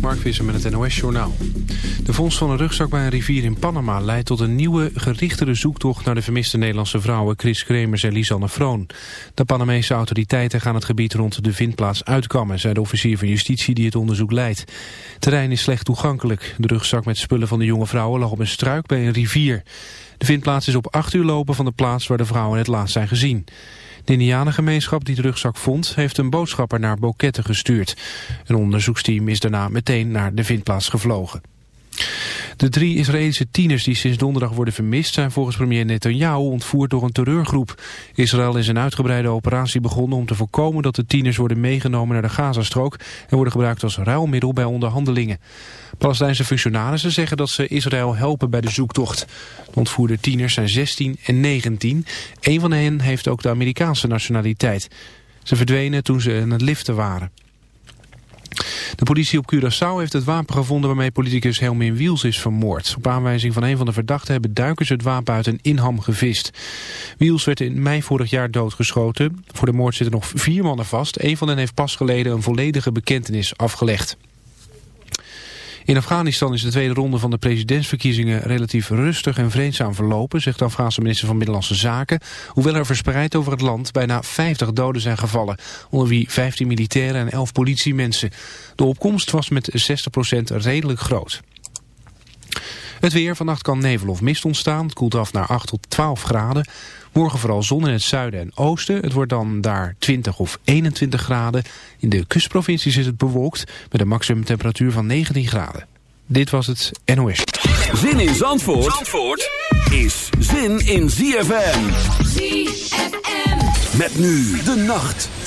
Mark Visser met het NOS-journaal. De vondst van een rugzak bij een rivier in Panama leidt tot een nieuwe, gerichtere zoektocht naar de vermiste Nederlandse vrouwen Chris Kremers en Lisanne Vroon. De Panamese autoriteiten gaan het gebied rond de vindplaats uitkammen, zei de officier van justitie die het onderzoek leidt. Terrein is slecht toegankelijk. De rugzak met spullen van de jonge vrouwen lag op een struik bij een rivier. De vindplaats is op acht uur lopen van de plaats waar de vrouwen het laatst zijn gezien. De Indianengemeenschap die de rugzak vond heeft een boodschapper naar Boketten gestuurd. Een onderzoeksteam is daarna meteen naar de vindplaats gevlogen. De drie Israëlische tieners die sinds donderdag worden vermist... zijn volgens premier Netanyahu ontvoerd door een terreurgroep. Israël is een uitgebreide operatie begonnen om te voorkomen... dat de tieners worden meegenomen naar de Gazastrook... en worden gebruikt als ruilmiddel bij onderhandelingen. Palestijnse functionarissen zeggen dat ze Israël helpen bij de zoektocht. De ontvoerde tieners zijn 16 en 19. Een van hen heeft ook de Amerikaanse nationaliteit. Ze verdwenen toen ze in het liften waren. De politie op Curaçao heeft het wapen gevonden waarmee politicus Helmin Wiels is vermoord. Op aanwijzing van een van de verdachten hebben duikers het wapen uit een inham gevist. Wiels werd in mei vorig jaar doodgeschoten. Voor de moord zitten nog vier mannen vast. Een van hen heeft pas geleden een volledige bekentenis afgelegd. In Afghanistan is de tweede ronde van de presidentsverkiezingen relatief rustig en vreedzaam verlopen, zegt de Afghaanse minister van Binnenlandse Zaken. Hoewel er verspreid over het land bijna 50 doden zijn gevallen, onder wie 15 militairen en 11 politiemensen. De opkomst was met 60% redelijk groot. Het weer, vannacht kan nevel of mist ontstaan. Het koelt af naar 8 tot 12 graden. Morgen vooral zon in het zuiden en oosten. Het wordt dan daar 20 of 21 graden. In de kustprovincies is het bewolkt met een maximumtemperatuur van 19 graden. Dit was het NOS. Zin in Zandvoort, Zandvoort is zin in ZFM. ZFM. Met nu de nacht.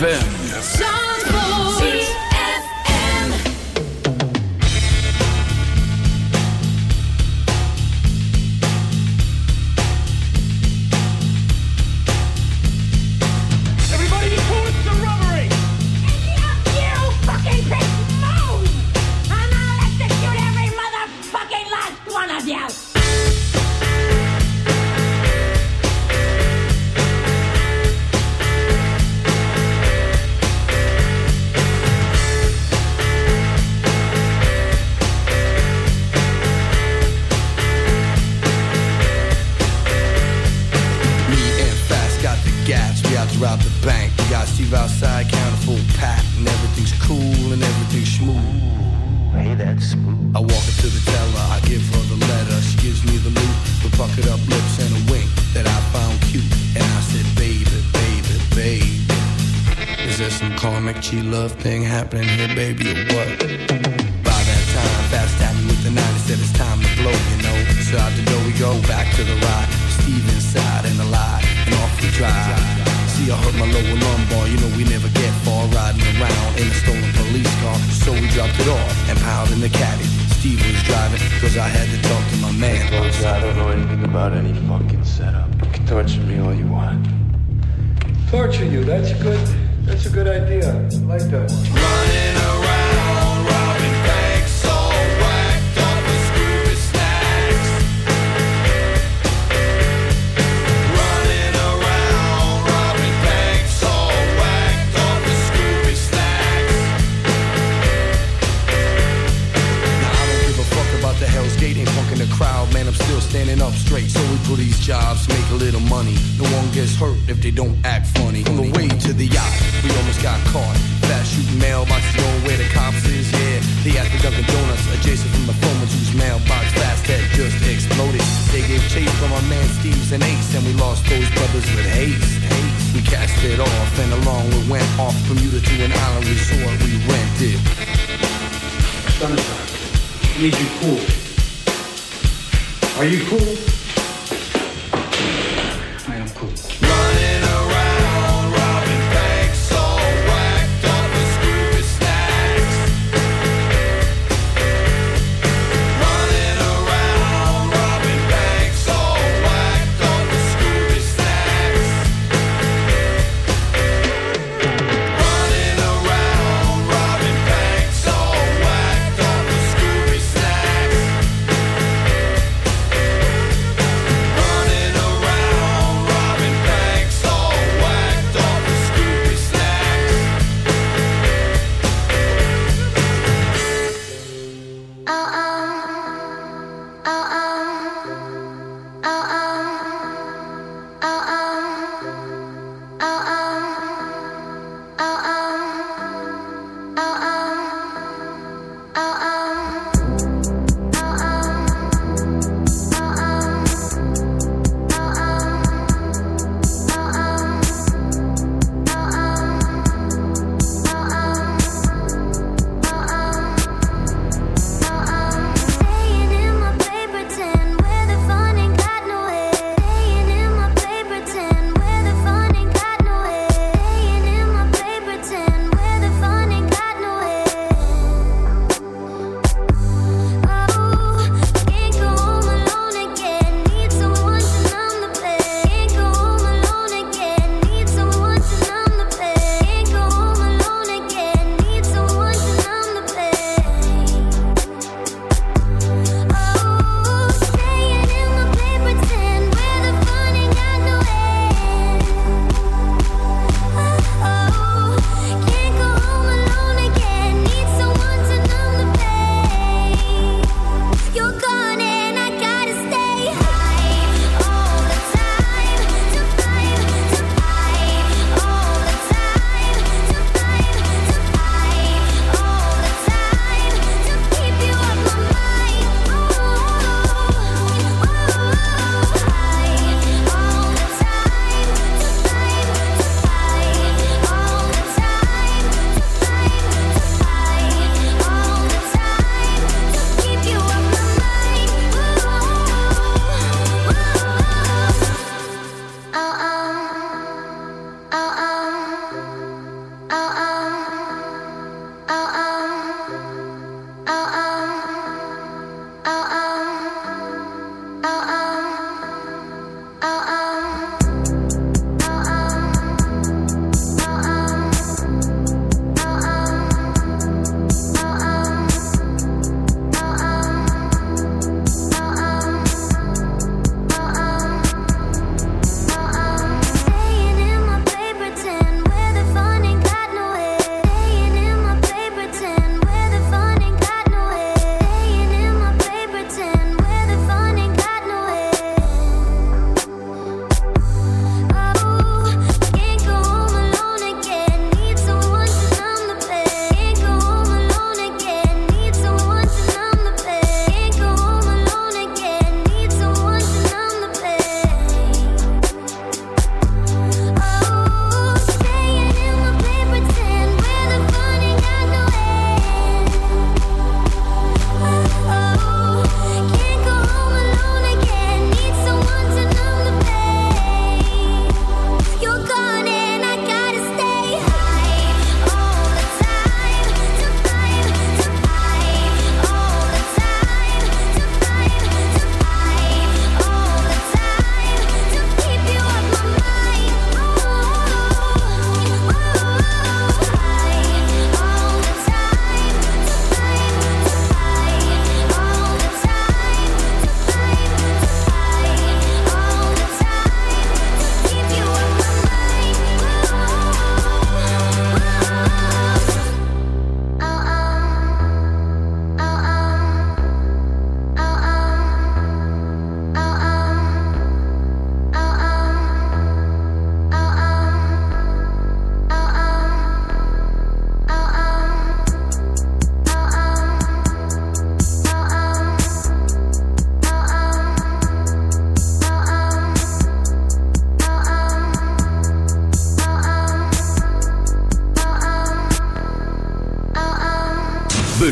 ZFM. love thing happening.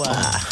I ah.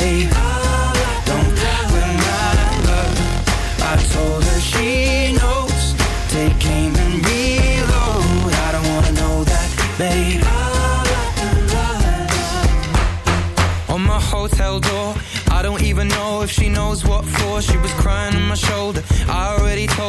that. Don't win my love. I told her she knows. Take aim and reload. I don't wanna know that, babe. On my hotel door, I don't even know if she knows what for. She was crying on my shoulder.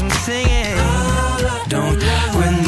I'm singing. Don't win